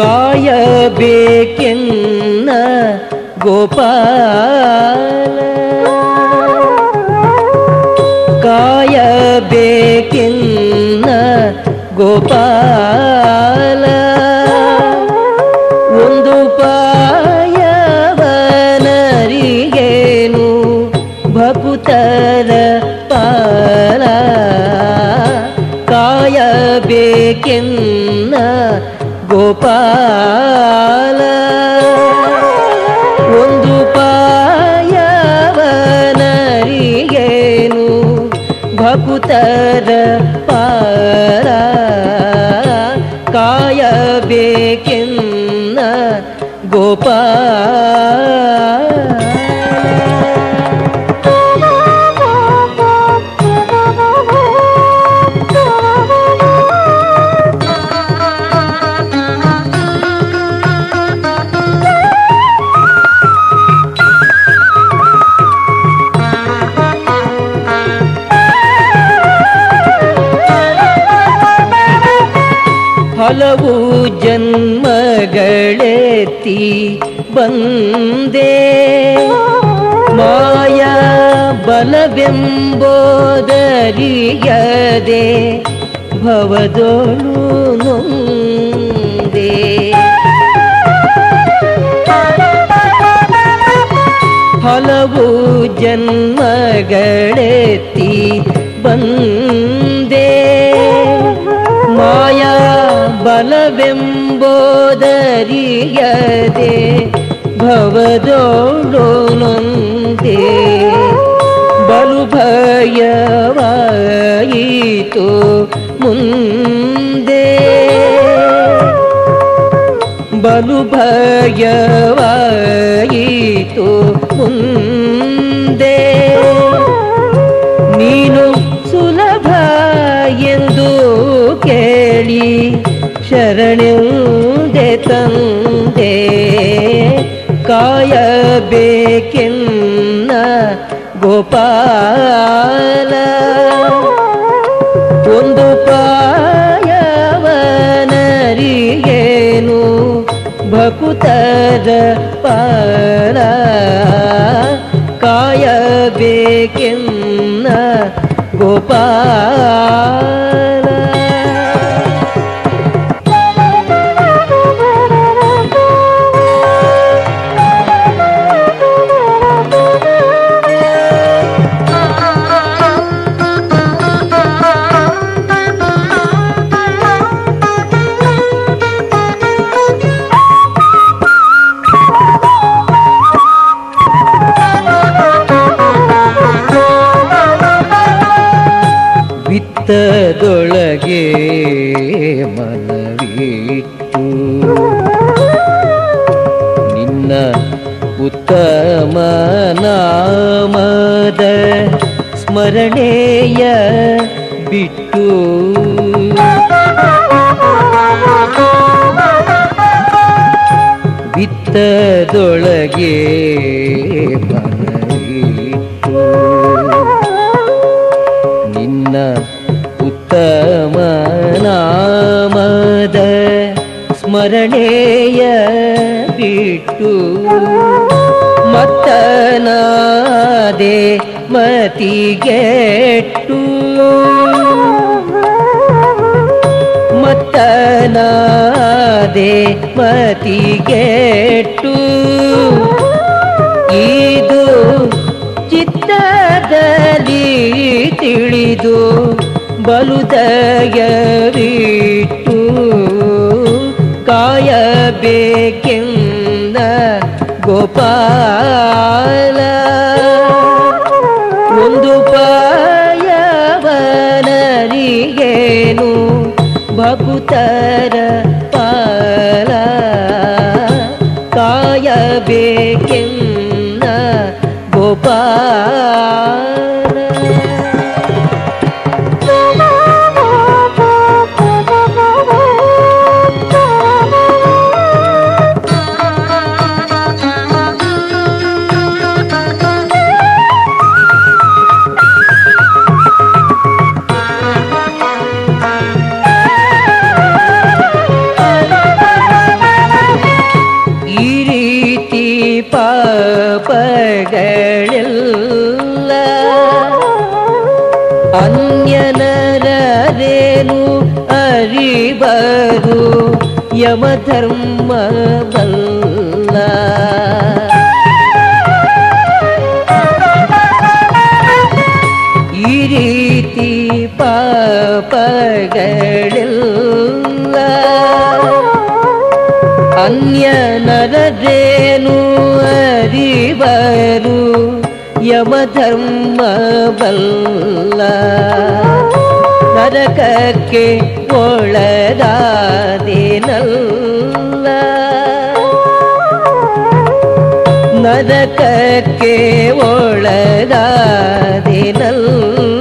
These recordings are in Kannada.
ಕಾಯಬೇಕೆನ್ನ ಗೋಪಾಲ. ಕಾಯಬೇಕೆನ್ನ ಗೋಪಾಲ. ಒಂದು ಪಾಯವನರಿಗೇನು ಭಕುತರ ಪಾಲ. ಕಾಯಬೇಕೆನ್ನ ಗೋಪಾಲ. ಒಂದು ಪಾಯವನರಿಗೇನು ಭಕುತರ ಪಾರ. ಕಾಯಬೇಕೆನ್ನ ಗೋಪಾಲ. ಹಲವು ಜನ್ಮಗಳೆತ್ತಿ ಬಂದೆ. ಮಾಯ ಬಲವೆಂಬೋದರಿಯದೆ ಭವದೋಳು ನೊಂದೆ. ಹಲವು ಜನ್ಮಗಳೆತ್ತಿ ಬಂದೆ. िम्बोदरीयदे भवदोरो मुन्दे बलुभयवायितु मुन्दे बलुभयवा ಕಾಯಬೇಕೆನ್ನ ಗೋಪಾಲ. ಒಂದು ಪಾಯವನರಿಗೇನು ಭಕುತದ ಪಾಲ. ಕಾಯಬೇಕೆನ್ನ ಗೋಪಾಲ. ವಿತ್ತದೊಳಗೆ ಮನವಿಟ್ಟು ನಿನ್ನ ಉತ್ತಮ ನಾಮದ ಸ್ಮರಣೆಯ ಬಿಟ್ಟು ವಿತ್ತದೊಳಗೆ ಉತ್ತಮ ನಾಮದ ಸ್ಮರಣೆಯ ಬಿಟ್ಟು ಮತ್ತನಾದೆ ಮತಿಗೆಟ್ಟು. ಮತ್ತನಾದೆ ಮತಿಗೆಟ್ಟು. ಇದು ಚಿತ್ತದಲ್ಲಿ ತಿಳಿದು ಬಲುದಯವಿಟ್ಟು ಕಾಯಬೇಕೆಂದ ಗೋಪಾಲ. ಒಂದು ಪಾಯವನರಿಗೇನು ಭಕುತರ ಪಾಲ. ಕಾಯಬೇಕೆಂದ ಗೋಪಾಲ. പാപകളില്ല അന്യനരേനു അറിവരു യമധർമ്മ ಅನ್ಯ ನರರೇನು ಅರಿವರು? ಯಮಧರ್ಮ ಬಲ್ಲ ನರಕಕ್ಕೆ ಒಳಗಾದೇನಲ್ಲ. ನರಕಕ್ಕೆ ಒಳಗಾದೇನಲ್ಲ.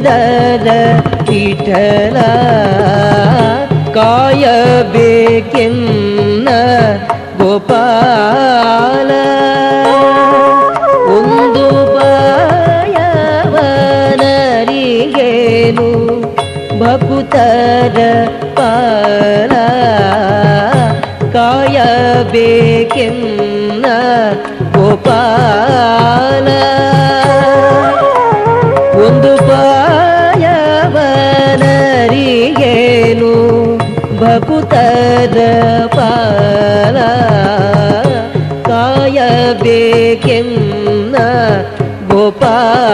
ಪುರಂದರ ವಿಠಲ ಕಾಯಬೇಕೆನ್ನ ಗೋಪಾಲ ಒಂದು ಬಾಯವನರಿಗೇನು ಭಕುತರ ಪಾಲ ಕಾಯಬೇಕೆನ್ನ ಗೋಪಾಲ ಕಾಯಬೇಕೆನ್ನ ಗೋಪಾಲ